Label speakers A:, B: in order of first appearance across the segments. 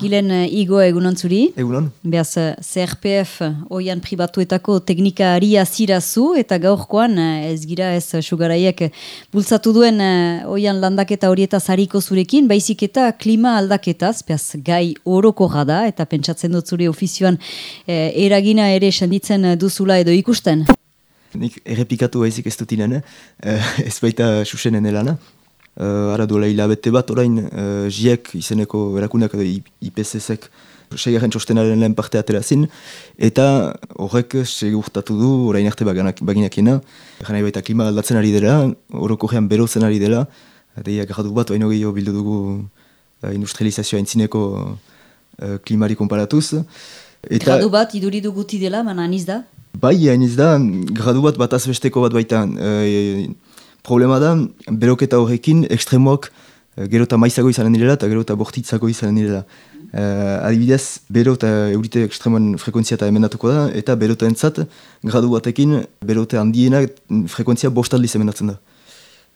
A: Gilen uh, Igo egunon zuri.
B: Egunon.
A: Beaz, uh, CRPF oian pribatuetako teknika aria zirazu eta gaurkoan uh, ez gira ez sugaraiek bultzatu duen uh, oian landaketa horieta zariko zurekin, baizik eta klima aldaketaz, beaz, gai oroko da eta pentsatzen dut zure ofizioan uh, eragina ere senditzen duzula edo ikusten.
B: Nik errepikatu baizik ez dut inen, ez baita susenen elana uh, ara duela hilabete bat orain uh, jiek izeneko erakundak edo IPCC-ek segarren txostenaren lehen parte aterazin eta horrek segurtatu du orain arte baginakena jana baita klima aldatzen ari dela horoko gean berotzen ari dela. Eta gradu bat baino gehiago bildu dugu uh, industrializazioa intzineko uh, klimari konparatuz.
A: Eta, gradu bat iduridu guti dela, mana aniz da?
B: Bai, aniz da, gradu bat bat azbesteko bat baita problema da, beroketa horrekin ekstremoak uh, gero eta maizago izanen direla eta gero eta bortitzago izanen direla. Uh, adibidez, bero eta eurite ekstremoen frekuentzia eta emendatuko da, eta bero entzat, gradu batekin, bero handiena frekuentzia bostaldiz emendatzen da.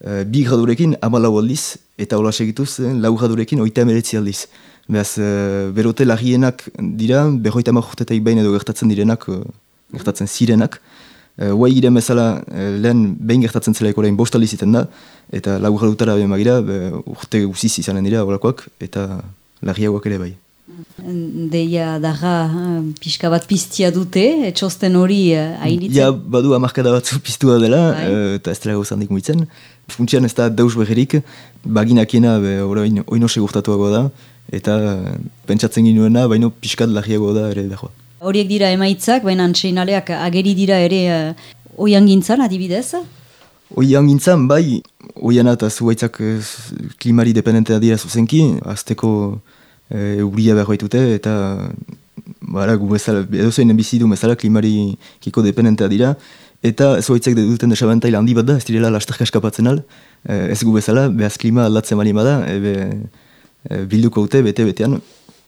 B: Uh, bi gradurekin amalau aldiz, eta hola segituz, lau gradurekin oita emeletzi aldiz. Beaz, uh, berote larrienak dira, berroita marrurtetaik behin edo gertatzen direnak, gertatzen zirenak, Uh, Uai gire bezala uh, lehen behin gertatzen zela ekorain bostal iziten da, eta lagur dutara behin magira, urte guziz izanen dira horakoak, eta lagiagoak ere bai.
A: Deia daga pixka bat piztia dute, etxosten hori hainitzen?
B: Ja, badu amarkada batzu piztua dela, uh, eta ez dela gauzan muitzen. Funtsian ez da dauz beherik, baginakiena orain oino segurtatuago da, eta pentsatzen ginuena, baino pixkat lagiago da ere behoa.
A: Horiek dira emaitzak, baina seinaleak ageri dira ere uh, oian gintzan, adibidez?
B: Oian gintzan, bai, oian eta zuaitzak uh, klimari dependentea dira zuzenki, azteko uh, euria behar baitute, eta bara, bezala, edo zein bizidu bezala klimari kiko dependentea dira, eta zuaitzak duten desabantaila handi bat da, ez direla lasterka eskapatzen al, ez gu bezala, behaz klima aldatzen bali bada, uh, bilduko dute, bete-betean,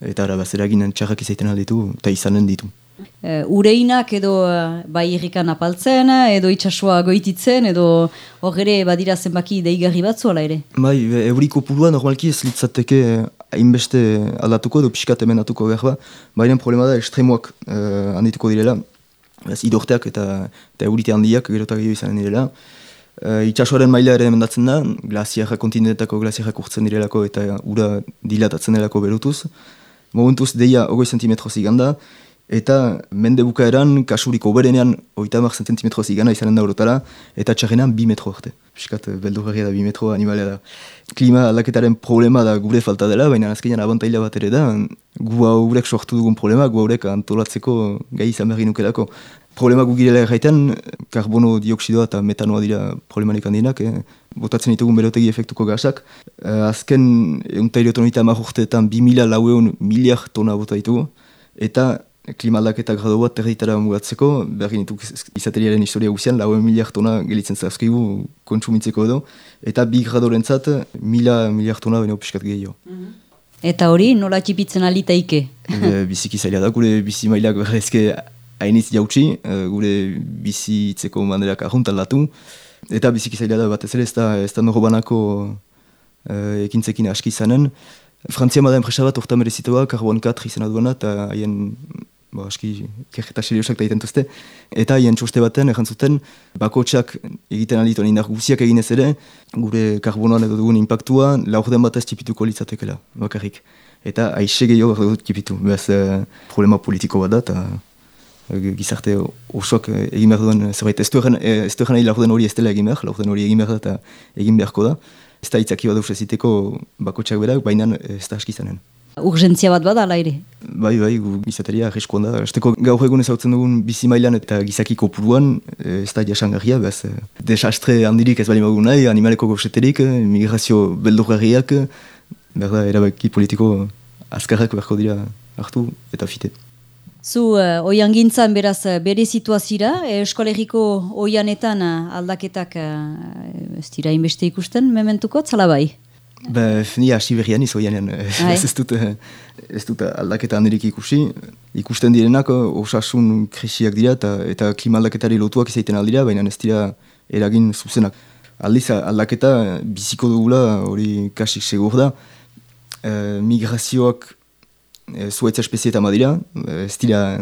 B: eta ara bazeraginen txarrak izaiten alditu eta izanen ditu.
A: Uh, ureinak edo uh, bai irrikan apaltzen, edo itxasua goititzen, edo horre badira zenbaki deigarri batzu ala ere?
B: Bai, euriko purua normalki ez litzateke hainbeste aldatuko edo pixkat emendatuko behar ba. Baina problema da ekstremoak uh, handituko direla, ez idorteak eta, eta eurite handiak gerotak gehiago izanen direla. Uh, itxasuaren maila ere emendatzen da, glasiarra kontinentako glasiarrak urtzen direlako eta ura dilatatzen delako berutuz momentuz deia ogoi centimetro ziganda, eta mende bukaeran kasuriko berenean oita mar centimetro zigana izanen da urotara, eta txarrenan bi metro arte. Piskat, beldurgarria da, bi metro animalea da. Klima aldaketaren problema da gure falta dela, baina azkenean abantaila bat ere da, gu haurek sortu dugun problema, gu haurek antolatzeko gai izan behar nukelako. Problema gu girela erraiten, karbono dioksidoa eta metanoa dira problemarik handinak, eh? botatzen ditugun berotegi efektuko gasak. Uh, azken euntailo tonita urteetan bi mila laueun miliar tona bota ditugu, eta klimaldak eta grado bat territara mugatzeko, bergin dituk izateriaren historia guzian, laueun miliar tona gelitzen zarzkigu kontsumitzeko edo, eta bi grado rentzat, mila miliar tona baino piskat gehiago.
A: Mhm. Eta hori, nola txipitzen alitaike?
B: e, biziki zaila da, gure bizi mailak berrezke hainitz jautsi, uh, gure bizi itzeko manderak latu, eta biziki zaila da bat ez ere ez da, ez da noro banako uh, ekintzekin aski izanen. Frantzia bada enpresa bat orta merezitoa, karbon 4 izan aduana, eta haien bo, aski kerreta seriosak da tuzte. Eta haien txoste baten, errantzuten, bakotsak egiten alitu indar guziak eginez ere, gure karbonoan edo dugun impactua, laur den bat ez tipituko litzatekela, bakarrik. Eta aixe gehiago tipitu, behaz uh, problema politiko bat da, eta gizarte osoak egin behar duen zerbait. Ez du egin laurden hori ez dela egin behar, laurden hori egin behar da eta egin beharko da. Ez da itzaki bat eziteko bakotxak berak, baina ez da aski zanen.
A: Urgentzia bat bada, ere?
B: Bai, bai, gu gizateria arriskoan da. Esteko gaur egun ezautzen dugun bizi mailan eta gizakiko puruan, ez da jasangarria, bez. Desastre handirik ez bali magu nahi, animaleko goxeterik, migrazio beldurgarriak, berda, erabaki politiko azkarrak beharko dira hartu eta fite.
A: Zu, uh, oian gintzan beraz eh, bere situazira, e, eskolegiko oianetan aldaketak uh, ez dira inbeste ikusten, mementuko, zala bai?
B: Ba, ni hasi berrian iz oianean, ez, dut, ez dut aldaketa handirik ikusi. Ikusten direnak osasun krisiak dira eta, eta klima aldaketari lotuak izaiten aldira, baina ez dira eragin zuzenak. Aldiz aldaketa biziko dugula hori kasik segur da. migrazioak e, zuaitza espezieta madira, ez dira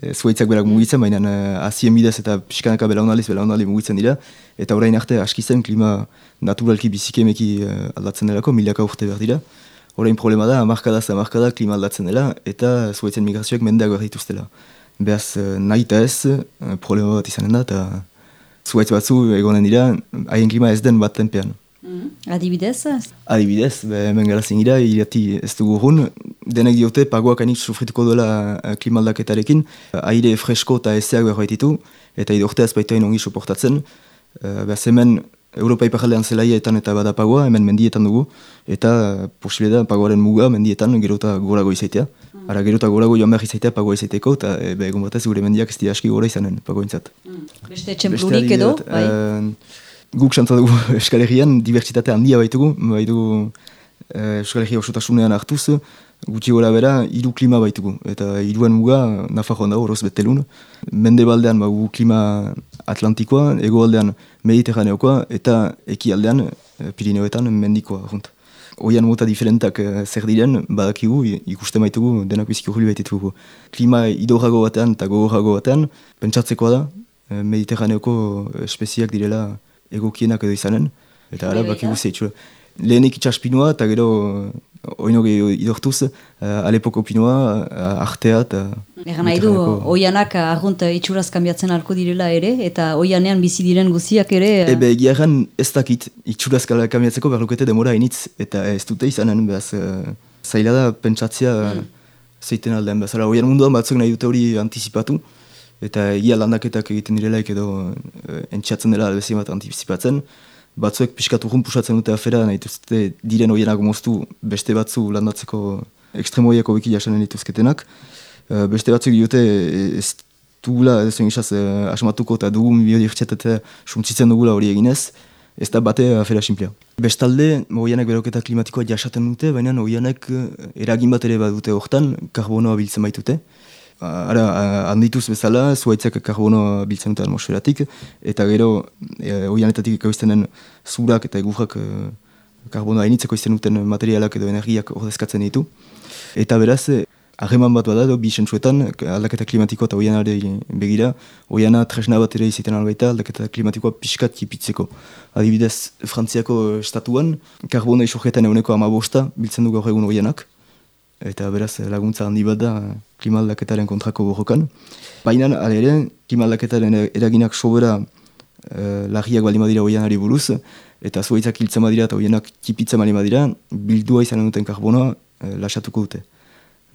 B: e, berak mugitzen, baina e, azien bidez eta pixkanaka belaunaliz, belaunaliz mugitzen dira, eta orain arte aski zen klima naturalki bizikemeki e, aldatzen delako, milaka urte behar dira. Orain problema da, amarkada za amarkada klima aldatzen dela, eta zuaitzen migrazioak mendeak behar dituztela. Beaz, nahi eta ez, problema bat izanen da, eta zuaitz batzu egonen dira, haien klima ez den bat tenpean.
A: Mm-hmm. Adibidez?
B: Adibidez, hemen gara zingira, irati ez dugu hon, denek diote pagoak anik sufrituko duela eh, klimaldaketarekin, aire fresko eta ezeak behar baititu, eta idorteaz baita ongi suportatzen. Uh, Beaz hemen, Europa iparaldean zelaietan eta bada pagoa, hemen mendietan dugu, eta posibile da pagoaren muga mendietan gerota gorago izaitea. Mm. Ara gerota gorago joan behar izaitea pagoa izaiteko, eta e, egun batez gure mendiak ez aski gora izanen pagoentzat.
A: Mm. Beste txemplurik edo? Bai? Uh,
B: guk xantza dugu eskalegian, dibertsitate handia baitugu, baitugu eh, eskalegia osotasunean hartuz, gutxi gora bera, hiru klima baitugu, eta hiruen muga, nafarroan dago, horoz betelun. Mende baldean bagu klima atlantikoa, ego aldean mediterraneokoa, eta eki aldean, eh, Pirineoetan, mendikoa. Runt. Oian mota diferentak eh, zer diren, badakigu, ikusten baitugu, denak biziki hurri baititugu. Klima idorrago batean eta gogorrago batean, pentsatzekoa da, mediterraneoko espeziak direla, egokienak edo izanen, eta ara baki guzti etxua. Lehenik itxaspinoa eta gero oino gehi idortuz, uh, alepoko pinoa, uh, artea eta...
A: Egan nahi du, oianak argunt itxuraz kambiatzen alko direla ere, eta oianean bizi diren guziak ere...
B: Ebe, egia ez dakit itxuraz kambiatzeko berlukete demora initz, eta ez dute izanen, behaz, uh, zaila da pentsatzea mm. zeiten aldean, behaz, oian munduan batzuk nahi dute hori antizipatu, eta egia landaketak egiten direlaik edo e, entxatzen dela albezien bat antizipatzen. Batzuek pixkatu urrun pusatzen dute afera, nahi duzte diren oienak moztu beste batzu landatzeko ekstremoiako biki jasanen dituzketenak. E, beste batzuk diote ez dugula, ez zuen isaz, asmatuko eta dugu biodibertsitatea suntzitzen dugula hori eginez, ez da bate afera simplea. Bestalde, oianek beroketa klimatikoa jasaten dute, baina oianek eragin bat ere badute hortan, karbonoa biltzen baitute. Ara, handituz bezala, zuaitzak karbono biltzen dute atmosferatik, eta gero, e, oianetatik ekoiztenen zurak eta egurrak e, karbono hainitzeko izten duten materialak edo energiak ordezkatzen ditu. Eta beraz, harreman bat bada edo, bi sentsuetan, aldaketa klimatiko eta oianare begira, oiana tresna bat ere izaten albaita aldaketa klimatikoa pixkat kipitzeko. Adibidez, Frantziako estatuan, karbono isurgetan eguneko amabosta biltzen du gaur egun oianak, eta beraz laguntza handi bat da klimaldaketaren kontrako borrokan. Baina, ale ere, klimaldaketaren eraginak sobera e, lagiak bali madira oianari buruz, eta zuaitzak hiltzen badira eta oianak kipitzen bali madira, bildua izan duten karbonoa e, lasatuko dute.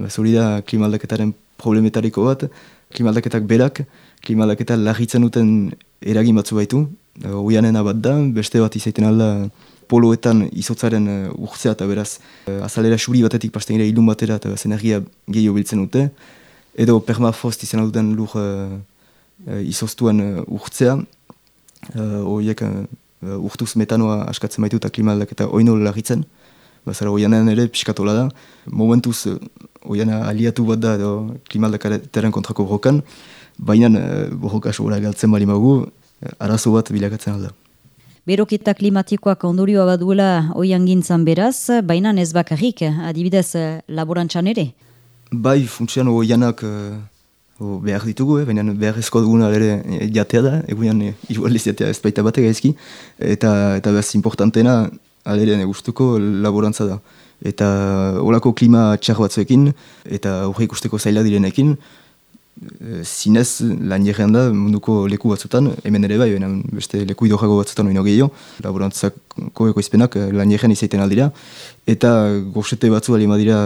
B: Zuri da klimaldaketaren problemetariko bat, klimaldaketak berak, klimaldaketa lagitzen duten eragin batzu baitu, e, oianen bat da, beste bat izaiten alda, poloetan izotzaren uh, urtzea eta beraz uh, azalera xuri batetik pasten gira ilun batera eta zenergia gehiago biltzen dute. Edo permafrost izan duten lur uh, uh, izoztuen uh, urtzea. Horiek uh, uh, urtuz metanoa askatzen baitu eta klimaldak eta oino lagitzen. Bazara oianen ere piskatola da. Momentuz uh, oiana aliatu bat da edo klimaldakaren kontrako borrokan. Baina uh, borroka sobra galtzen bali magu, uh, arazo bat bilakatzen alda.
A: Beroketa klimatikoak ondorioa baduela oian gintzan beraz, baina ez bakarrik, adibidez laborantxan ere?
B: Bai, funtsian oianak uh, behar ditugu, eh? baina behar ezko duguna ere jatea da, egunean eh, irualdiz jatea ez baita batek gaizki, eta, eta behaz importantena alere negustuko laborantza da. Eta olako klima txar batzuekin, eta horre ikusteko zaila direnekin, Eh, zinez lan jirrean da munduko leku batzutan, hemen ere bai, beste leku idorrago batzutan oino gehiago, laborantzako ekoizpenak eh, lan jirrean izaiten aldira, eta goxete batzu alima dira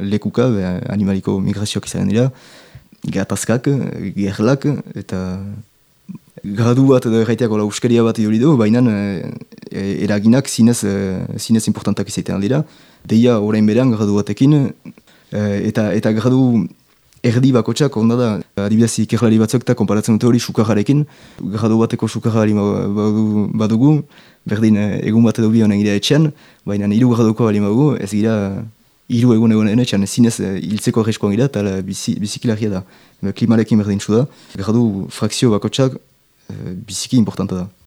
B: lekuka, be, animaliko migrazioak izan dira, gatazkak, gerlak, eta gradu bat edo erraiteak ola uskeria bat iduri du, baina e, eraginak zinez, zinez importantak izaiten aldira, deia orain berean gradu batekin, eta, eta gradu erdi bakotxak, onda da, adibidez ikerlari batzuk eta konparatzen dute hori sukajarekin, gradu bateko sukajari badugu, berdin eh, egun bat edo bi honen etxean, baina hiru graduko bali badugu, ez gira hiru egun egun etxean, zinez eh, hiltzeko arreskoan gira, eta bizikilaria da. Klimarekin berdin da, gradu frakzio bakotxak eh, biziki importanta da.